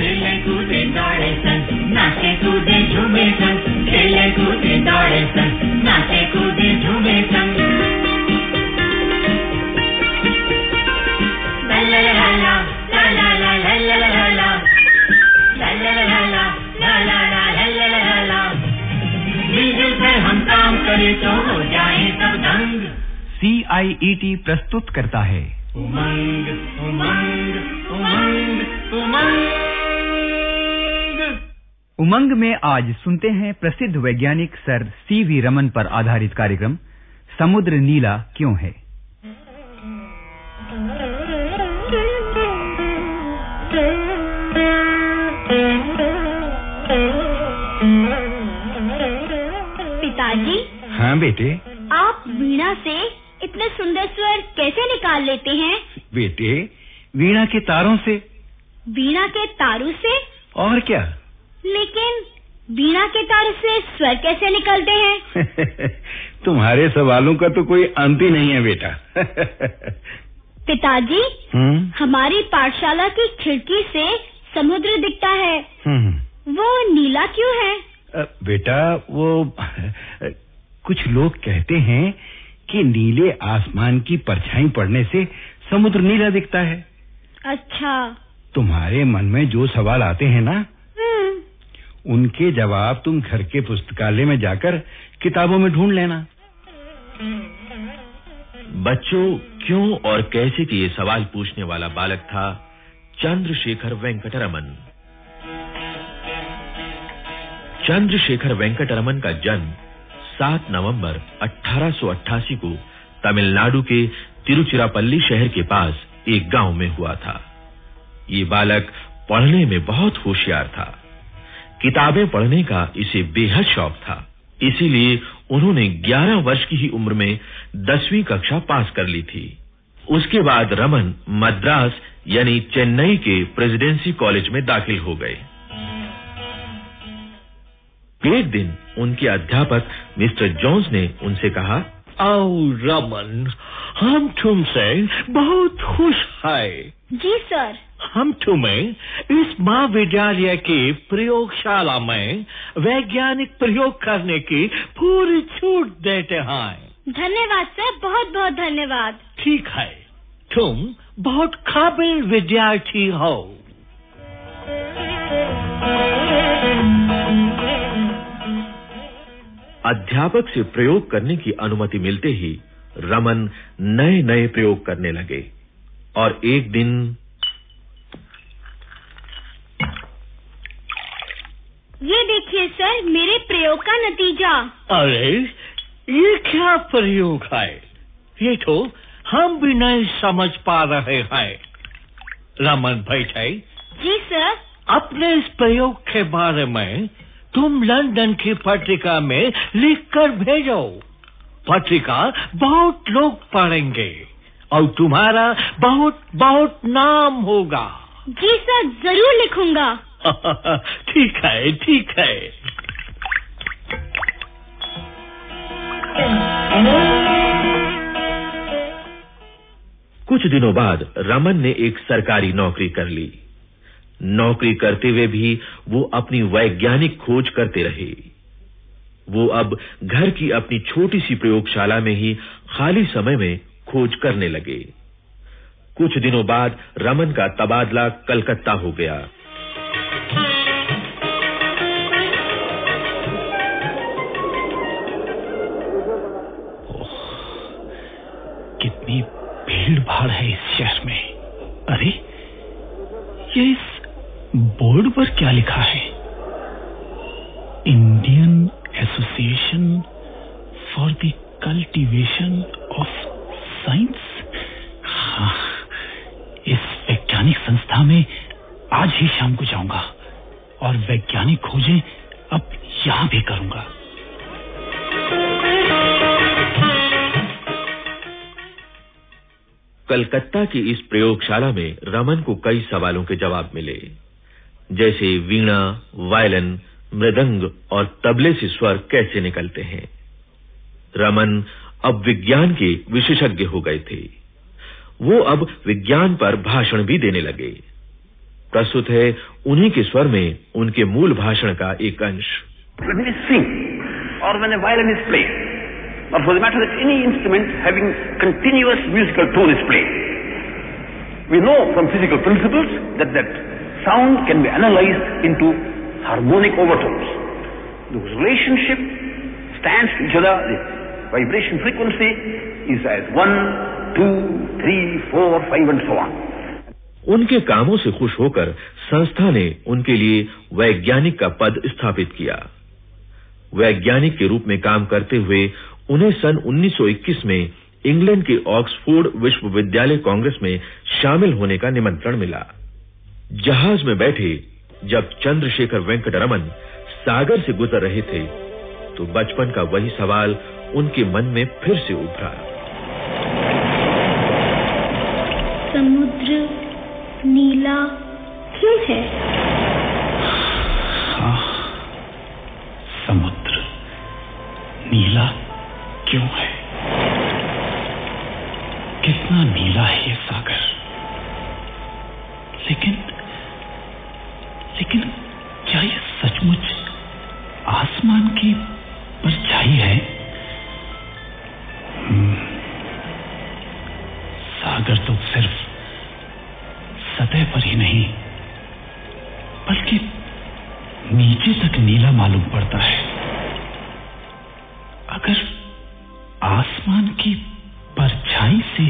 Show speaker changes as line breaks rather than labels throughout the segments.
खेले कूदे दौड़े सन, नाचे कूदे झूमे सन, खेले कूदे दौड़े सन, नाचे कूदे झूमे
सी आई ई टी प्रस्तुत करता है।
उमंग उमंग उमंग उमंग।
उमंग में आज सुनते हैं प्रसिद्ध वैज्ञानिक सर सी वी रमन पर आधारित कार्यक्रम समुद्र नीला क्यों है?
पिताजी
हाँ बेटे।
आप वीणा से इतने सुंदर स्वर कैसे निकाल लेते हैं?
बेटे वीणा के तारों से।
वीणा के तारों से?
और क्या?
लेकिन वीणा के तारू से स्वर कैसे निकलते हैं?
तुम्हारे सवालों का तो कोई अंत ही नहीं है बेटा।
पिताजी
हम्म?
हमारी पाठशाला की खिड़की से समुद्र दिखता है।
हम्म।
वो नीला क्यों है?
बेटा वो कुछ लोग कहते हैं कि नीले आसमान की परछाई पड़ने से समुद्र नीला दिखता है।
अच्छा।
तुम्हारे मन में जो सवाल आते हैं ना
हम्म।
उनके जवाब तुम घर के पुस्तकालय में जाकर किताबों में ढूंढ लेना।
बच्चों क्यों और कैसे के ये सवाल पूछने वाला बालक था चंद्रशेखर वेंकटरमन। चंद्रशेखर वेंकटरमन का जन्म 7 नवंबर 1888 को तमिलनाडु के तिरुचिरापल्ली शहर के पास एक गाँव में हुआ था। ये बालक पढ़ने में बहुत होशियार था। किताबें पढ़ने का इसे बेहद शौक था। इसीलिए उन्होंने 11 वर्ष की ही उम्र में 10वीं कक्षा पास कर ली थी। उसके बाद रमन मद्रास यानी चेन्नई के प्रेसिडेंसी कॉलेज में दाखिल हो गए। एक दिन उनके अध्यापक मिस्टर जोन्स ने उनसे कहा
आओ रमन हम तुमसे बहुत खुश हैं।
जी सर।
हम तुम्हें इस महाविद्यालय की प्रयोगशाला में वैज्ञानिक प्रयोग करने की पूरी छूट देते हैं।
धन्यवाद सर बहुत बहुत धन्यवाद।
ठीक है तुम बहुत काबिल विद्यार्थी हो।
अध्यापक से प्रयोग करने की अनुमति मिलते ही रमन नए नए प्रयोग करने लगे। और एक दिन
ये देखिए सर मेरे प्रयोग का नतीजा।
अरे ये क्या प्रयोग है? ये तो हम भी नहीं समझ पा रहे हैं। रमन भाई
जी सर।
अपने इस प्रयोग के बारे में तुम लंदन की पत्रिका में लिखकर भेजो। पत्रिका बहुत लोग पढ़ेंगे और तुम्हारा बहुत बहुत नाम होगा।
जी सर ज़रूर लिखूँगा।
ठीक है ठीक है।
कुछ दिनों बाद रमन ने एक सरकारी नौकरी कर ली। नौकरी करते हुए भी वो अपनी वैज्ञानिक खोज करते रहे। वो अब घर की अपनी छोटी सी प्रयोगशाला में ही खाली समय में खोज करने लगे। कुछ दिनों बाद रमन का तबादला कलकत्ता हो गया।
Association for the cultivation of science हाँ इस वैज्ञानिक संस्था में आज ही शाम को जाऊँगा और वैज्ञानिक खोजें अब यहाँ भी करूँगा।
कलकत्ता की इस प्रयोगशाला में रमन को कई सवालों के जवाब मिले। जैसे वीणा, वायलिन मृदंग और तबले से स्वर कैसे निकलते हैं? रमन अब विज्ञान के विशेषज्ञ हो गए थे। वो अब विज्ञान पर भाषण भी देने लगे। प्रस्तुत है उन्हीं के स्वर में उनके मूल भाषण का एक अंश।
व्हेन यू सिंग और व्हेन अ वायलिनिस्ट प्ले और for the matter any instrument having musical tone we know from physical principles that that harmonic overtones. Those relationship stands to each other. The vibration frequency is as one, two, three, four, five, and so on.
उनके कामों से खुश होकर संस्था ने उनके लिए वैज्ञानिक का पद स्थापित किया वैज्ञानिक के रूप में काम करते हुए उन्हें सन 1921 में इंग्लैंड के ऑक्सफोर्ड विश्वविद्यालय कांग्रेस में शामिल होने का निमंत्रण मिला जहाज़ में बैठे जब चंद्रशेखर वेंकटरमन सागर से गुजर रहे थे तो बचपन का वही सवाल उनके मन में फिर से उभरा।
समुद्र नीला क्यों है?
हाँ समुद्र नीला क्यों है? कितना नीला है ये सागर। लेकिन लेकिन क्या ये सचमुच आसमान की परछाई है? हम्म, सागर तो सिर्फ़ सतह पर ही नहीं बल्कि नीचे तक नीला मालूम पड़ता है। अगर आसमान की परछाई से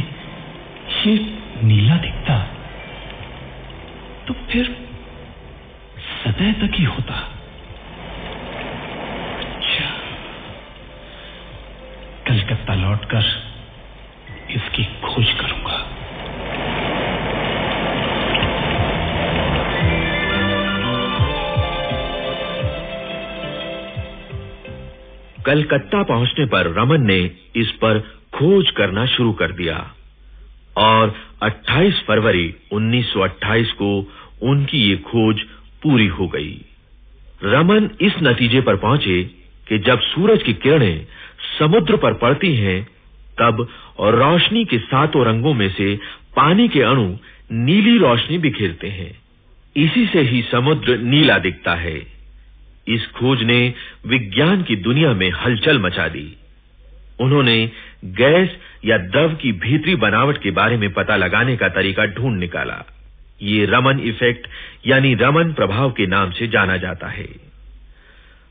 ये नीला दिखता तो फिर सतह तक ही होता। अच्छा। कलकत्ता लौटकर इसकी खोज करूँगा।
कलकत्ता पहुँचने पर रमन ने इस पर खोज करना शुरू कर दिया और 28 फरवरी 1928 को उनकी ये खोज पूरी हो गई। रमन इस नतीजे पर पहुँचे कि जब सूरज की किरणें समुद्र पर पड़ती हैं, तब रोशनी के सातों रंगों में से पानी के अणु नीली रोशनी बिखेरते हैं। इसी से ही समुद्र नीला दिखता है। इस खोज ने विज्ञान की दुनिया में हलचल मचा दी। उन्होंने गैस या द्रव की भीतरी बनावट के बारे में पता लगाने का तरीका ढूंढ निकाला। ये रमन इफ़ेक्ट यानी रमन प्रभाव के नाम से जाना जाता है।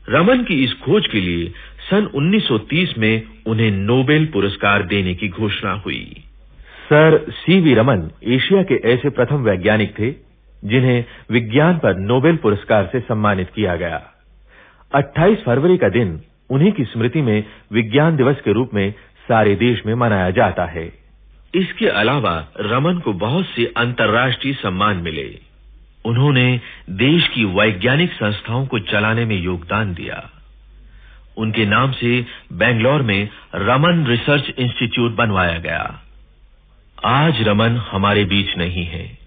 रमन की इस खोज के लिए सन 1930 में उन्हें नोबेल पुरस्कार देने की घोषणा हुई। सर सीवी रमन एशिया के ऐसे प्रथम वैज्ञानिक थे, जिन्हें विज्ञान पर नोबेल पुरस्कार से सम्मानित किया गया। 28 फरवरी का दिन उन्हीं की स्मृति में विज्ञान दिवस के रूप में सारे देश में मनाया जाता है। इसके अलावा रमन को बहुत से अंतर्राष्ट्रीय सम्मान मिले। उन्होंने देश की वैज्ञानिक संस्थाओं को चलाने में योगदान दिया। उनके नाम से बेंगलोर में रमन रिसर्च इंस्टीट्यूट बनवाया गया। आज रमन हमारे बीच नहीं है,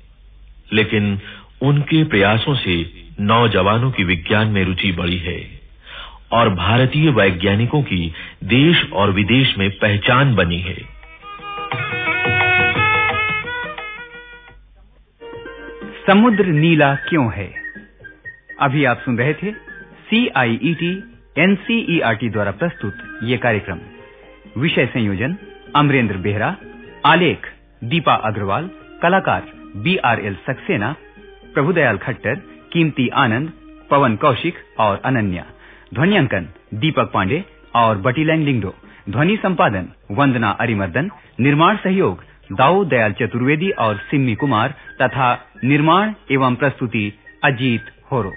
लेकिन उनके प्रयासों से नौजवानों की विज्ञान में रुचि बढ़ी है और भारतीय वैज्ञानिकों की देश और विदेश में पहचान बनी है।
समुद्र नीला क्यों है? अभी आप सुन रहे थे सी आई ई टी एनसीईआरटी द्वारा प्रस्तुत ये कार्यक्रम। विषय संयोजन, अमरेंद्र बेहरा, आलेख, दीपा अग्रवाल, कलाकार B R L Saxena, Prabhudayal Khattar, Keemti Anand, Pawan Kaushik और अनन्या। ध्वनियांकन, दीपक पांडे और बटीलैंग लिंगडो। ध्वनि संपादन, वंदना अरिमर्दन। निर्माण सहयोग दाऊ दयाल चतुर्वेदी और सिम्मी कुमार तथा निर्माण एवं प्रस्तुति अजीत होरो।